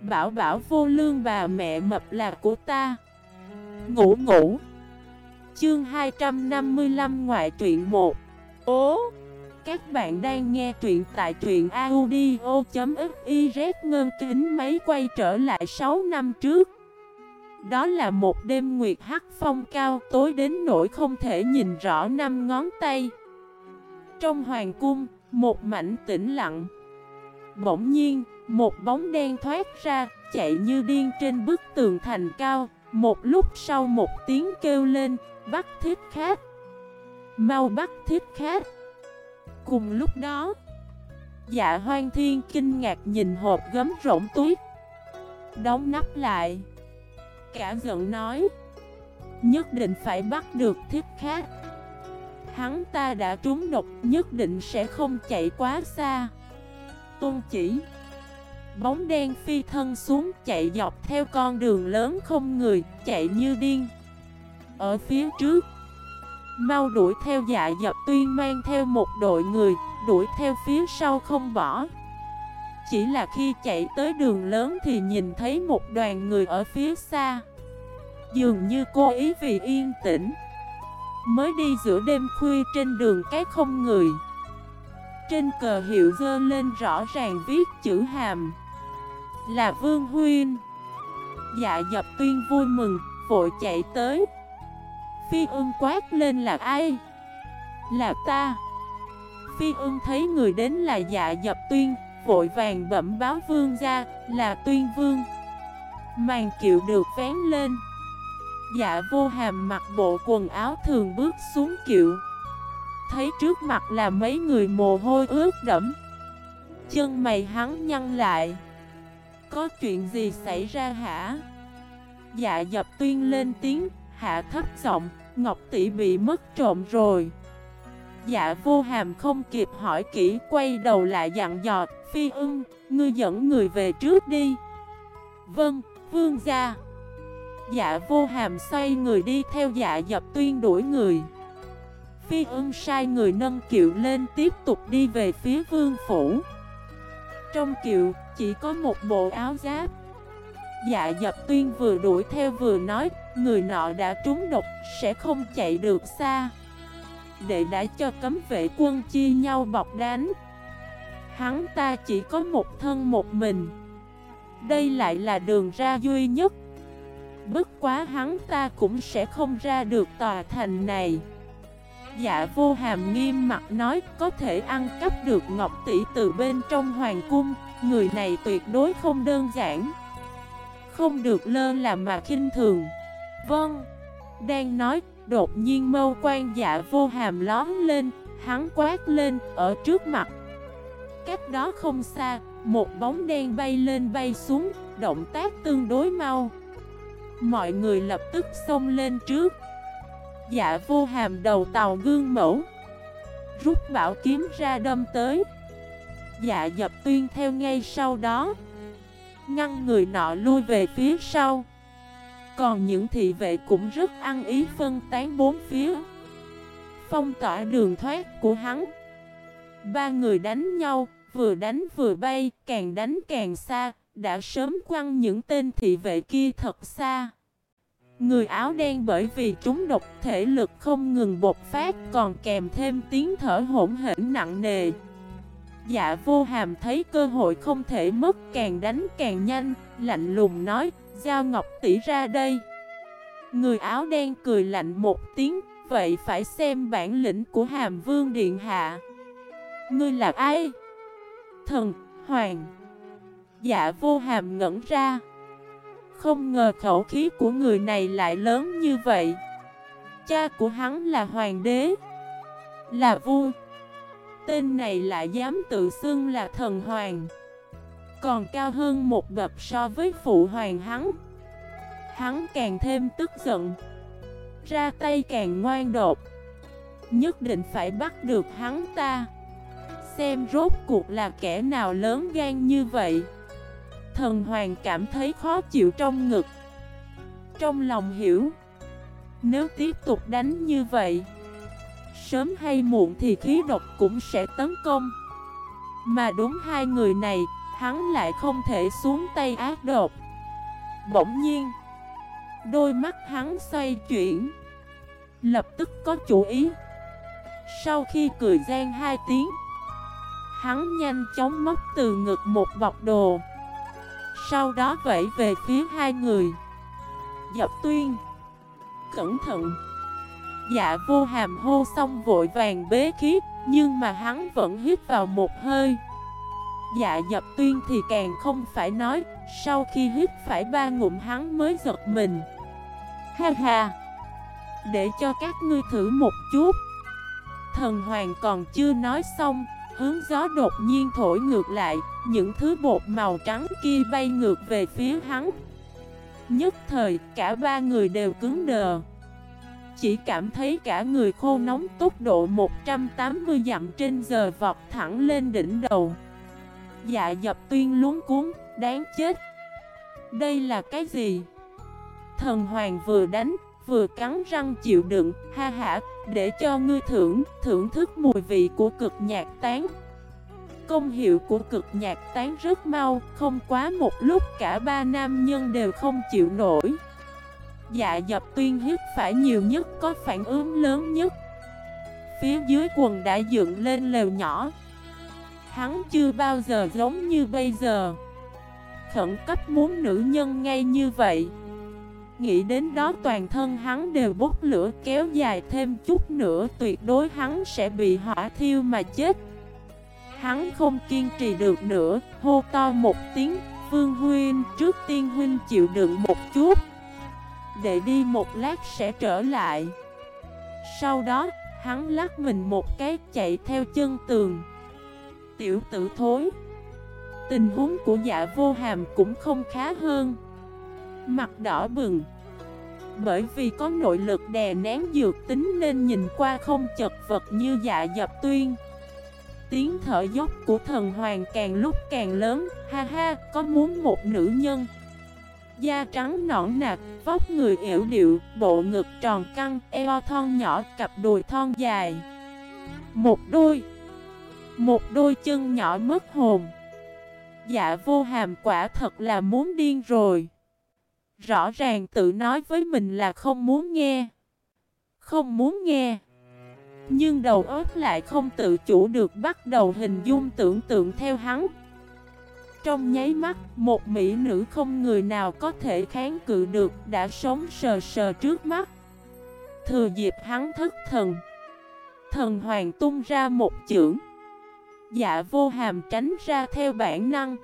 Bảo bảo vô lương bà mẹ mập là của ta. Ngủ ngủ. Chương 255 ngoại truyện 1 Ố Các bạn đang nghe truyện tại truyện audio.xyz Ngân kính máy quay trở lại 6 năm trước. Đó là một đêm nguyệt hắc phong cao tối đến nỗi không thể nhìn rõ năm ngón tay. Trong hoàng cung, một mảnh tĩnh lặng. Bỗng nhiên, một bóng đen thoát ra, chạy như điên trên bức tường thành cao. Một lúc sau một tiếng kêu lên, bắt thiết khát! Mau bắt thiết khát! Cùng lúc đó Dạ hoang thiên kinh ngạc nhìn hộp gấm rỗng tuyết. Đóng nắp lại. Cả giận nói Nhất định phải bắt được thiết khát. Hắn ta đã trúng độc Nhất định sẽ không chạy quá xa. Tôn chỉ Bóng đen phi thân xuống, chạy dọc theo con đường lớn không người, Chạy như điên. Ở phía trước, Mau đuổi theo dạ dập tuyên mang theo một đội người, Đuổi theo phía sau không bỏ. Chỉ là khi chạy tới đường lớn thì nhìn thấy một đoàn người ở phía xa. Dường như cô ý vì yên tĩnh, Mới đi giữa đêm khuya trên đường cái không người. Trên cờ hiệu dơ lên rõ ràng viết chữ hàm. Là Vương Huyên Dạ dập tuyên vui mừng, vội chạy tới. Phi ưng quát lên là ai? Là ta. Phi ưng thấy người đến là dạ dập tuyên Vội vàng bẩm báo vương ra là tuyên vương. Màn kiệu được vén lên. Dạ vô hàm mặc bộ quần áo thường bước xuống kiệu. Thấy trước mặt là mấy người mồ hôi ướt đẫm. Chân mày hắn nhăn lại. Có chuyện gì xảy ra hả? Dạ dập tuyên lên tiếng Hạ thấp giọng Ngọc tỷ bị mất trộm rồi. Dạ vô hàm không kịp hỏi kỹ Quay đầu lại dặn dò Phi ưng, ngươi dẫn người về trước đi. Vâng, vương gia. Dạ vô hàm xoay người đi theo dạ dập tuyên đuổi người. Phi ưng sai người nâng kiệu lên tiếp tục đi về phía vương phủ. Trong kiệu chỉ có một bộ áo giáp. Dạ dập tuyên vừa đuổi theo vừa nói, Người nọ đã trúng độc, sẽ không chạy được xa. Đệ đã cho cấm vệ quân chia nhau bọc đánh. Hắn ta chỉ có một thân một mình. Đây lại là đường ra duy nhất. Bất quá hắn ta cũng sẽ không ra được tòa thành này. Dạ vô hàm nghiêm mặt nói, có thể ăn cắp được ngọc tỷ từ bên trong hoàng cung. Người này tuyệt đối không đơn giản. Không được lơ là mà khinh thường. Vâng Đang nói, đột nhiên mâu quan dạ vô hàm lón lên, Hắn quát lên ở trước mặt. Cách đó không xa, Một bóng đen bay lên bay xuống, Động tác tương đối mau. Mọi người lập tức xông lên trước. Dạ vô hàm đầu tàu gương mẫu. Rút bảo kiếm ra đâm tới. Dạ dập tuyên theo ngay sau đó. Ngăn người nọ lui về phía sau. Còn những thị vệ cũng rất ăn ý phân tán bốn phía. Phong tỏa đường thoát của hắn. Ba người đánh nhau, Vừa đánh vừa bay, Càng đánh càng xa, Đã sớm quăng những tên thị vệ kia thật xa. Người áo đen bởi vì chúng độc thể lực không ngừng bột phát, còn kèm thêm tiếng thở hỗn hển nặng nề. Dạ vô hàm thấy cơ hội không thể mất càng đánh càng nhanh, lạnh lùng nói, Giao Ngọc tỷ ra đây. Người áo đen cười lạnh một tiếng, vậy phải xem bản lĩnh của hàm vương điện hạ. Ngươi là ai? Thần, hoàng. Dạ vô hàm ngẩn ra. Không ngờ khẩu khí của người này lại lớn như vậy Cha của hắn là hoàng đế Là vua Tên này lại dám tự xưng là thần hoàng. Còn cao hơn một bậc so với phụ hoàng hắn. Hắn càng thêm tức giận. Ra tay càng ngoan đột Nhất định phải bắt được hắn ta. Xem rốt cuộc là kẻ nào lớn gan như vậy. Thần hoàng cảm thấy khó chịu trong ngực. Trong lòng hiểu, Nếu tiếp tục đánh như vậy Sớm hay muộn thì khí độc cũng sẽ tấn công. Mà đúng hai người này, hắn lại không thể xuống tay ác độc. Bỗng nhiên, Đôi mắt hắn xoay chuyển. Lập tức có chủ ý. Sau khi cười gian hai tiếng, Hắn nhanh chóng móc từ ngực một bọc đồ. Sau đó vẫy về phía hai người. Dập tuyên. Cẩn thận. Dạ vô hàm hô xong vội vàng bế khí Nhưng mà hắn vẫn hít vào một hơi. Dạ dập tuyên thì càng không phải nói, Sau khi hít phải ba ngụm hắn mới giật mình. Ha ha! Để cho các ngươi thử một chút. Thần hoàng còn chưa nói xong, Hướng gió đột nhiên thổi ngược lại, Những thứ bột màu trắng kia bay ngược về phía hắn. Nhất thời, cả ba người đều cứng đờ. Chỉ cảm thấy cả người khô nóng tốc độ 180 dặm trên giờ vọt thẳng lên đỉnh đầu Dạ dập tuyên luống cuốn, đáng chết Đây là cái gì? Thần hoàng vừa đánh, vừa cắn răng chịu đựng, ha ha, để cho ngươi thưởng, thưởng thức mùi vị của cực nhạc tán. Công hiệu của cực nhạc tán rất mau, không quá một lúc cả ba nam nhân đều không chịu nổi. Dạ dập tuyên hít phải nhiều nhất có phản ứng lớn nhất. Phía dưới quần đã dựng lên lều nhỏ. Hắn chưa bao giờ giống như bây giờ. Khẩn cấp muốn nữ nhân ngay như vậy. Nghĩ đến đó toàn thân hắn đều bốc lửa kéo dài thêm chút nữa tuyệt đối hắn sẽ bị hỏa thiêu mà chết Hắn không kiên trì được nữa, hô to một tiếng, phương Huynh trước tiên Huynh chịu đựng một chút để đi một lát sẽ trở lại. Sau đó, hắn lắc mình một cái chạy theo chân tường. Tiểu tử thối Tình huống của dạ vô hàm cũng không khá hơn. Mặt đỏ bừng Bởi vì có nội lực đè nén dược tính nên nhìn qua không chật vật như dạ dập tuyên. Tiếng thở dốc của thần hoàng càng lúc càng lớn Ha ha, có muốn một nữ nhân. Da trắng nõn nạc, vóc người yểu điệu, bộ ngực tròn căng, eo thon nhỏ, cặp đùi thon dài. Một đôi Một đôi chân nhỏ mất hồn. Dạ vô hàm quả thật là muốn điên rồi. Rõ ràng tự nói với mình là không muốn nghe. Không muốn nghe. Nhưng đầu óc lại không tự chủ được bắt đầu hình dung tưởng tượng theo hắn trong nháy mắt, một mỹ nữ không người nào có thể kháng cự được đã sống sờ sờ trước mắt. Thừa dịp hắn thức thần Thần hoàng tung ra một chưởng. Dạ vô hàm tránh ra theo bản năng.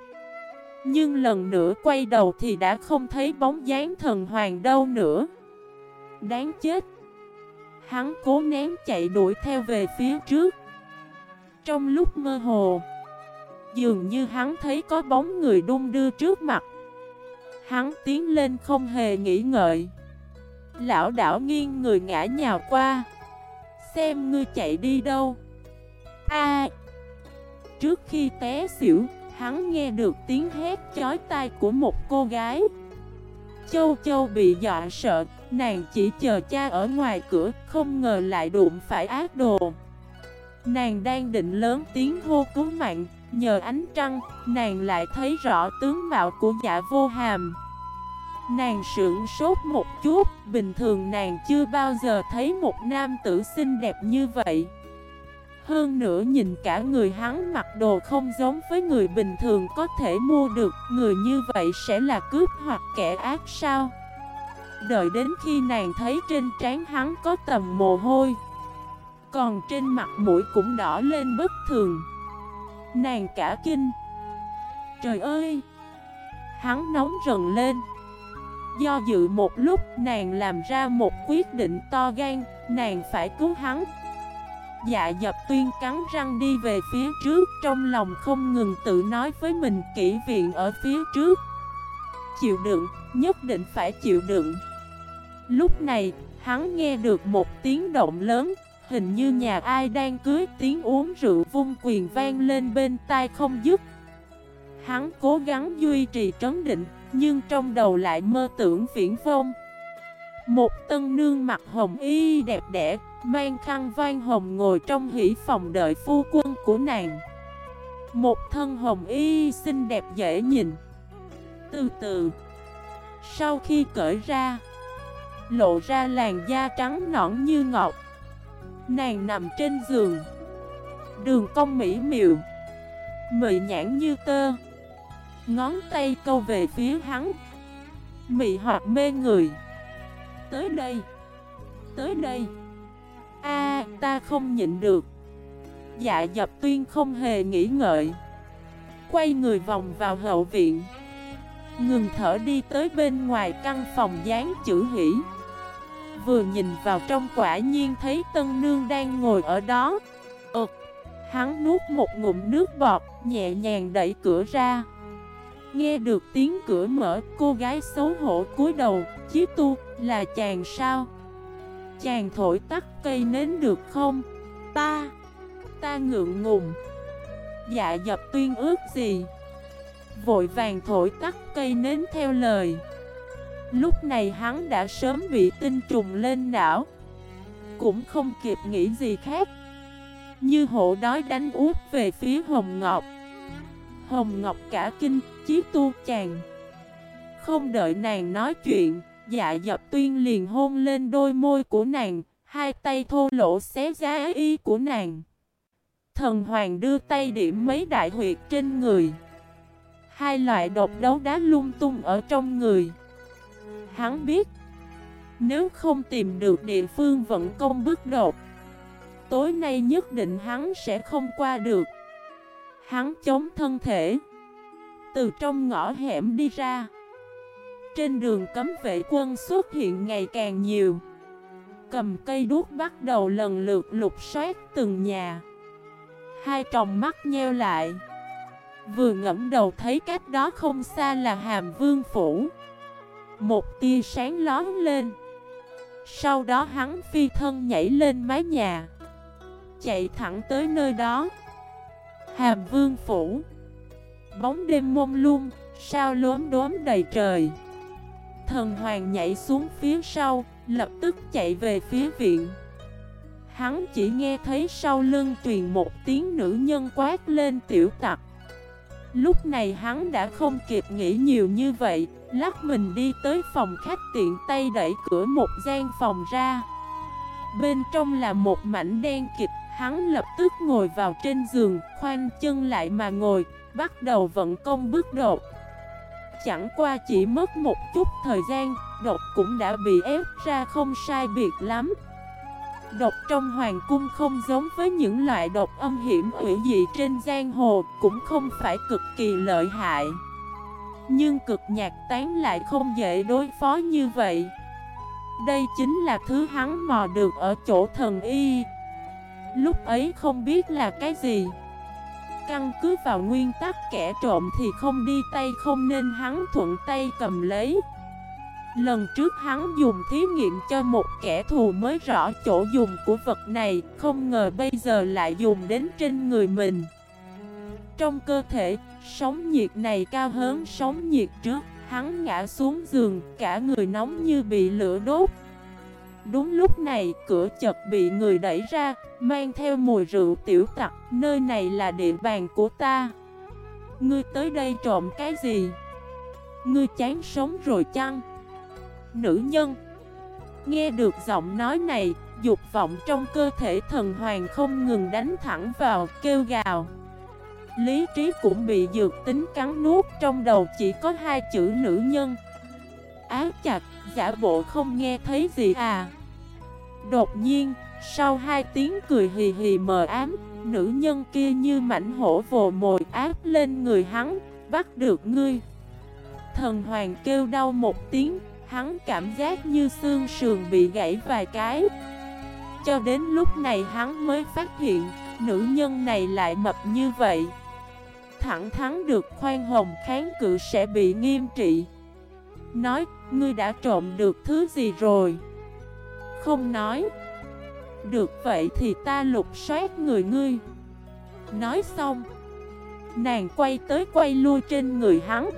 Nhưng lần nữa quay đầu thì đã không thấy bóng dáng thần hoàng đâu nữa. Đáng chết! Hắn cố nén chạy đuổi theo về phía trước. Trong lúc mơ hồ Dường như hắn thấy có bóng người đung đưa trước mặt. Hắn tiến lên không hề nghĩ ngợi. Lão đảo nghiêng người ngã nhào qua. Xem ngươi chạy đi đâu. A. Trước khi té xỉu, Hắn nghe được tiếng hét chói tai của một cô gái. Châu Châu bị dọa sợ, Nàng chỉ chờ cha ở ngoài cửa, Không ngờ lại đụng phải ác đồ. Nàng đang định lớn tiếng hô cứu mạng Nhờ ánh trăng, Nàng lại thấy rõ tướng mạo của dạ vô hàm. Nàng sững sốt một chút, Bình thường nàng chưa bao giờ thấy một nam tử xinh đẹp như vậy. Hơn nữa nhìn cả người hắn mặc đồ không giống với người bình thường có thể mua được, Người như vậy sẽ là cướp hoặc kẻ ác sao? Đợi đến khi nàng thấy trên trán hắn có tầm mồ hôi, Còn trên mặt mũi cũng đỏ lên bất thường. Nàng cả kinh. Trời ơi! Hắn nóng rần lên. Do dự một lúc nàng làm ra một quyết định to gan Nàng phải cứu hắn. Dạ dập tuyên cắn răng đi về phía trước Trong lòng không ngừng tự nói với mình kỹ viện ở phía trước. Chịu đựng, nhất định phải chịu đựng. Lúc này, hắn nghe được một tiếng động lớn. Hình như nhà ai đang cưới, tiếng uống rượu vung quyền vang lên bên tai không dứt. Hắn cố gắng duy trì trấn định, Nhưng trong đầu lại mơ tưởng viễn vông. Một tân nương mặt hồng y đẹp đẽ, Mang khăn vang hồng ngồi trong hỷ phòng đợi phu quân của nàng. Một thân hồng y xinh đẹp dễ nhìn. Từ từ, Sau khi cởi ra, Lộ ra làn da trắng nõn như ngọc. Nàng nằm trên giường. Đường cong mỹ miều. Mị nhãn như tơ. Ngón tay câu về phía hắn. Mị hoặc mê người. Tới đây. Tới đây. A, ta không nhịn được. Dạ dập tuyên không hề nghĩ ngợi. Quay người vòng vào hậu viện. Ngừng thở đi tới bên ngoài căn phòng dán chữ hỷ. Vừa nhìn vào trong quả nhiên thấy tân nương đang ngồi ở đó. Ơt Hắn nuốt một ngụm nước bọt, Nhẹ nhàng đẩy cửa ra. Nghe được tiếng cửa mở, Cô gái xấu hổ cúi đầu, Chí tu, là chàng sao? Chàng thổi tắt cây nến được không? Ta Ta ngượng ngùng. Dạ dập tuyên ước gì? Vội vàng thổi tắt cây nến theo lời. Lúc này hắn đã sớm bị tinh trùng lên não. Cũng không kịp nghĩ gì khác. Như hộ đói đánh út về phía Hồng Ngọc. Hồng Ngọc cả kinh, chí tu chàng. Không đợi nàng nói chuyện Dạ dập tuyên liền hôn lên đôi môi của nàng Hai tay thô lỗ xé giá y của nàng. Thần hoàng đưa tay điểm mấy đại huyệt trên người. Hai loại độc đấu đá lung tung ở trong người. Hắn biết, Nếu không tìm được địa phương vận công bước đột, Tối nay nhất định hắn sẽ không qua được. Hắn chống thân thể, Từ trong ngõ hẻm đi ra. Trên đường cấm vệ quân xuất hiện ngày càng nhiều. Cầm cây đuốc bắt đầu lần lượt lục soát từng nhà. Hai tròng mắt nheo lại, Vừa ngẫm đầu thấy cách đó không xa là hàm vương phủ. Một tia sáng lón lên. Sau đó hắn phi thân nhảy lên mái nhà. Chạy thẳng tới nơi đó. Hàm vương phủ. Bóng đêm mông lung, Sao lốm đốm đầy trời. Thần hoàng nhảy xuống phía sau, Lập tức chạy về phía viện. Hắn chỉ nghe thấy sau lưng truyền một tiếng nữ nhân quát lên tiểu tặc. Lúc này hắn đã không kịp nghĩ nhiều như vậy Lắc mình đi tới phòng khách tiện tay đẩy cửa một gian phòng ra. Bên trong là một mảnh đen kịch Hắn lập tức ngồi vào trên giường, Khoanh chân lại mà ngồi, Bắt đầu vận công bước đột. Chẳng qua chỉ mất một chút thời gian, đột cũng đã bị ép ra không sai biệt lắm. Độc trong hoàng cung không giống với những loại độc âm hiểm ủy dị trên giang hồ, Cũng không phải cực kỳ lợi hại. Nhưng cực nhạc tán lại không dễ đối phó như vậy. Đây chính là thứ hắn mò được ở chỗ thần y. Lúc ấy không biết là cái gì. Căn cứ vào nguyên tắc kẻ trộm thì không đi tay không nên hắn thuận tay cầm lấy. Lần trước hắn dùng thí nghiệm cho một kẻ thù mới rõ chỗ dùng của vật này, Không ngờ bây giờ lại dùng đến trên người mình. Trong cơ thể, sóng nhiệt này cao hơn sóng nhiệt trước. Hắn ngã xuống giường, cả người nóng như bị lửa đốt. Đúng lúc này, cửa chật bị người đẩy ra, mang theo mùi rượu tiểu tặc. Nơi này là địa bàn của ta. Ngươi tới đây trộm cái gì? Ngươi chán sống rồi chăng? nữ nhân. Nghe được giọng nói này, dục vọng trong cơ thể thần hoàng không ngừng đánh thẳng vào, kêu gào. Lý trí cũng bị dược tính cắn nuốt trong đầu chỉ có hai chữ nữ nhân. Áo chặt, giả bộ không nghe thấy gì à. Đột nhiên, sau hai tiếng cười hì hì mờ ám Nữ nhân kia như mảnh hổ vồ mồi áp lên người hắn Bắt được ngươi. Thần hoàng kêu đau một tiếng Hắn cảm giác như xương sườn bị gãy vài cái. Cho đến lúc này hắn mới phát hiện Nữ nhân này lại mập như vậy. Thẳng thắn được khoan hồng kháng cự sẽ bị nghiêm trị. Nói, ngươi đã trộm được thứ gì rồi? Không nói. Được vậy thì ta lục soát người ngươi. Nói xong Nàng quay tới quay lui trên người hắn.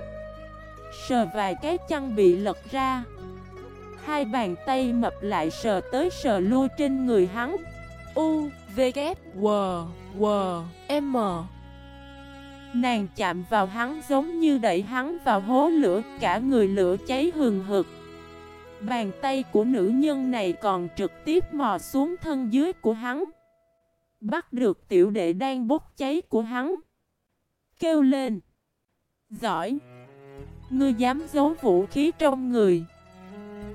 Sờ vài cái chăn bị lật ra. Hai bàn tay mập lại sờ tới sờ lui trên người hắn. U, V, K, W, W, M. Nàng chạm vào hắn giống như đẩy hắn vào hố lửa, cả người lửa cháy hừng hực. Bàn tay của nữ nhân này còn trực tiếp mò xuống thân dưới của hắn. Bắt được tiểu đệ đang bốc cháy của hắn. Kêu lên. Giỏi. Ngươi dám giấu vũ khí trong người.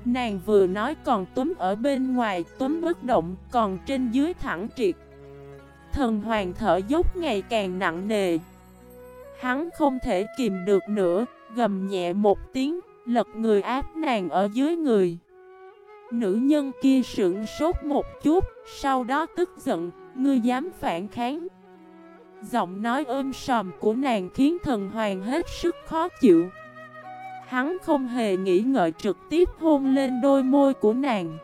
Nàng vừa nói còn túm ở bên ngoài, túm bất động, còn trên dưới thẳng triệt. Thần hoàng thở dốc ngày càng nặng nề. Hắn không thể kìm được nữa, gầm nhẹ một tiếng, lật người áp nàng ở dưới người. Nữ nhân kia sững sốt một chút, sau đó tức giận, ngươi dám phản kháng. Giọng nói ôm sòm của nàng khiến thần hoàng hết sức khó chịu. Hắn không hề nghĩ ngợi trực tiếp hôn lên đôi môi của nàng.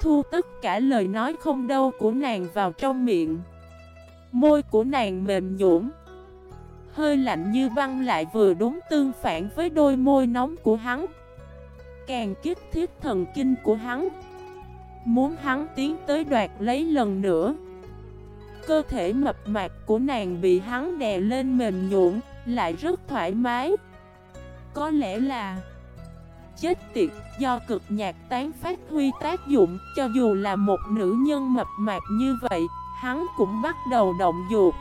Thu tất cả lời nói không đâu của nàng vào trong miệng. Môi của nàng mềm nhũn Hơi lạnh như băng lại vừa đúng tương phản với đôi môi nóng của hắn. Càng kích thiết thần kinh của hắn, Muốn hắn tiến tới đoạt lấy lần nữa. Cơ thể mập mạp của nàng bị hắn đè lên mềm nhuộn Lại rất thoải mái. Có lẽ là Chết tiệt do cực nhạc tán phát huy tác dụng, Cho dù là một nữ nhân mập mạp như vậy, Hắn cũng bắt đầu động dục.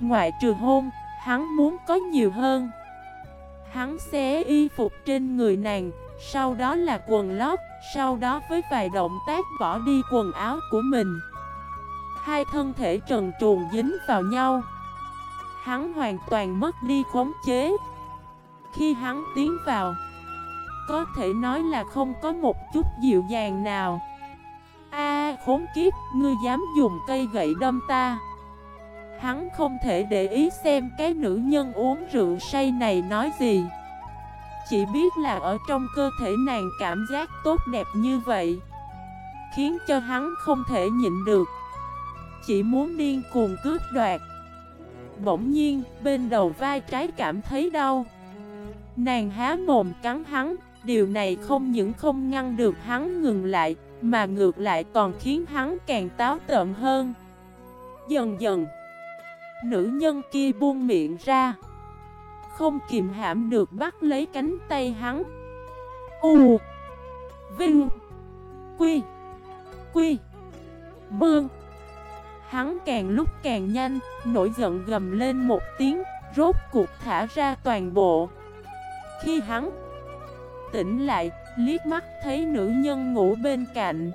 Ngoại trừ hôn Hắn muốn có nhiều hơn. Hắn xé y phục trên người nàng Sau đó là quần lót Sau đó với vài động tác bỏ đi quần áo của mình. Hai thân thể trần truồng dính vào nhau. Hắn hoàn toàn mất đi khống chế. Khi hắn tiến vào Có thể nói là không có một chút dịu dàng nào. A khốn kiếp, ngươi dám dùng cây gậy đâm ta. Hắn không thể để ý xem cái nữ nhân uống rượu say này nói gì. Chỉ biết là ở trong cơ thể nàng cảm giác tốt đẹp như vậy Khiến cho hắn không thể nhịn được. Chỉ muốn điên cuồng cướp đoạt. Bỗng nhiên, bên đầu vai trái cảm thấy đau. Nàng há mồm cắn hắn Điều này không những không ngăn được hắn ngừng lại Mà ngược lại còn khiến hắn càng táo tợn hơn. Dần dần Nữ nhân kia buông miệng ra. Không kìm hãm được bắt lấy cánh tay hắn. U, Vinh, Quy Quy Bương Hắn càng lúc càng nhanh, Nổi giận gầm lên một tiếng, Rốt cuộc thả ra toàn bộ. Khi hắn Tỉnh lại, Liếc mắt thấy nữ nhân ngủ bên cạnh.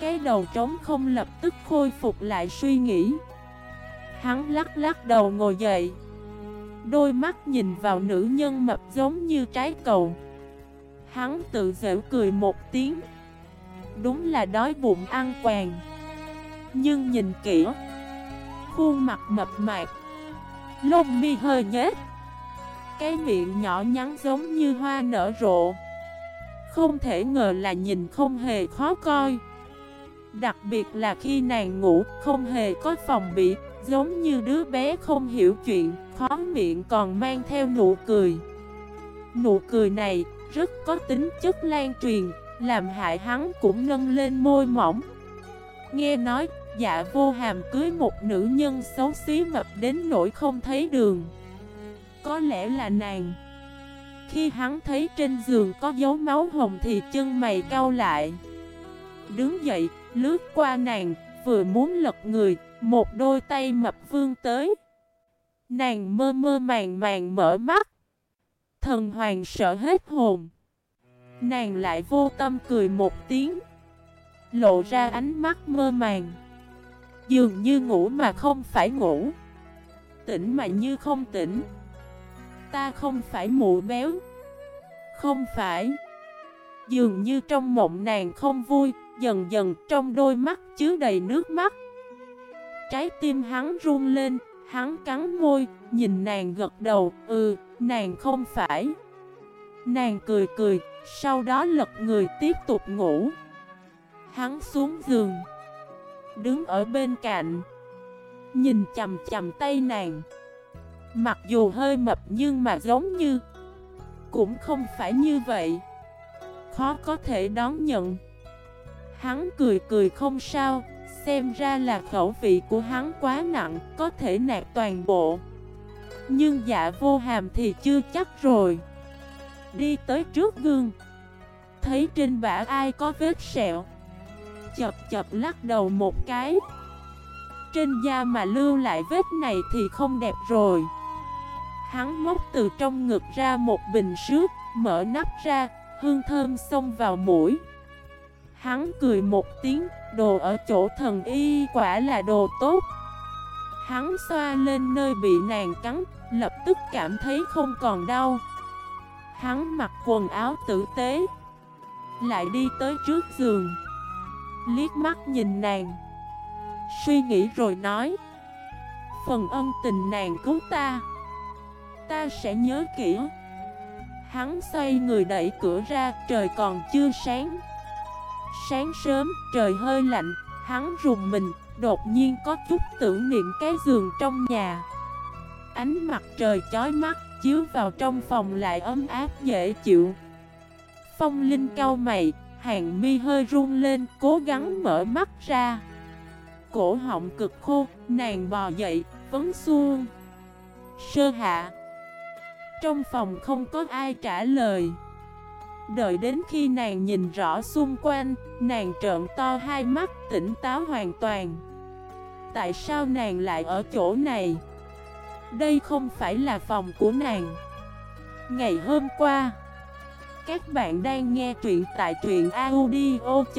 Cái đầu trống không lập tức khôi phục lại suy nghĩ. Hắn lắc lắc đầu ngồi dậy. Đôi mắt nhìn vào nữ nhân mập giống như trái cầu. Hắn tự dễu cười một tiếng. Đúng là đói bụng ăn quàng Nhưng nhìn kỹ, Khuôn mặt mập mạp, Lông mi hơi nhếch. Cái miệng nhỏ nhắn giống như hoa nở rộ. Không thể ngờ là nhìn không hề khó coi. Đặc biệt là khi nàng ngủ, không hề có phòng bị Giống như đứa bé không hiểu chuyện, khó miệng còn mang theo nụ cười. Nụ cười này rất có tính chất lan truyền, làm hại hắn cũng nâng lên môi mỏng. Nghe nói, dạ vô hàm cưới một nữ nhân xấu xí mập đến nỗi không thấy đường. Có lẽ là nàng. Khi hắn thấy trên giường có dấu máu hồng thì chân mày cau lại. Đứng dậy, lướt qua nàng, vừa muốn lật người một đôi tay mập vương tới. Nàng mơ mơ màng màng mở mắt. Thần hoàng sợ hết hồn. Nàng lại vô tâm cười một tiếng. Lộ ra ánh mắt mơ màng. Dường như ngủ mà không phải ngủ. Tỉnh mà như không tỉnh. Ta không phải mụ béo. Không phải. Dường như trong mộng nàng không vui, dần dần trong đôi mắt chứa đầy nước mắt. Trái tim hắn run lên, hắn cắn môi, nhìn nàng gật đầu, ừ, nàng không phải. Nàng cười cười, sau đó lật người tiếp tục ngủ. Hắn xuống giường, đứng ở bên cạnh, nhìn chầm chầm tay nàng. Mặc dù hơi mập nhưng mà giống như, cũng không phải như vậy. Khó có thể đón nhận. Hắn cười cười không sao, Xem ra là khẩu vị của hắn quá nặng, có thể nạt toàn bộ. Nhưng dạ vô hàm thì chưa chắc rồi. Đi tới trước gương. Thấy trên bả ai có vết sẹo. Chập chập lắc đầu một cái. Trên da mà lưu lại vết này thì không đẹp rồi. Hắn móc từ trong ngực ra một bình sướt Mở nắp ra Hương thơm xông vào mũi. Hắn cười một tiếng, Đồ ở chỗ thần y quả là đồ tốt. Hắn xoa lên nơi bị nàng cắn, Lập tức cảm thấy không còn đau. Hắn mặc quần áo tử tế, Lại đi tới trước giường. Liếc mắt nhìn nàng, Suy nghĩ rồi nói, Phần ân tình nàng cứu ta Ta sẽ nhớ kỹ. Hắn xoay người đẩy cửa ra, Trời còn chưa sáng. Sáng sớm, trời hơi lạnh, Hắn rùng mình, Đột nhiên có chút tưởng niệm cái giường trong nhà. Ánh mặt trời chói mắt Chiếu vào trong phòng lại ấm áp, dễ chịu. Phong Linh cau mày, Hàng mi hơi run lên, Cố gắng mở mắt ra. Cổ họng cực khô, Nàng bò dậy, Vấn xuông Sơ hạ. Trong phòng không có ai trả lời. Đợi đến khi nàng nhìn rõ xung quanh, Nàng trợn to hai mắt, tỉnh táo hoàn toàn. Tại sao nàng lại ở chỗ này? Đây không phải là phòng của nàng. Ngày hôm qua, Các bạn đang nghe truyện tại truyện audio.fif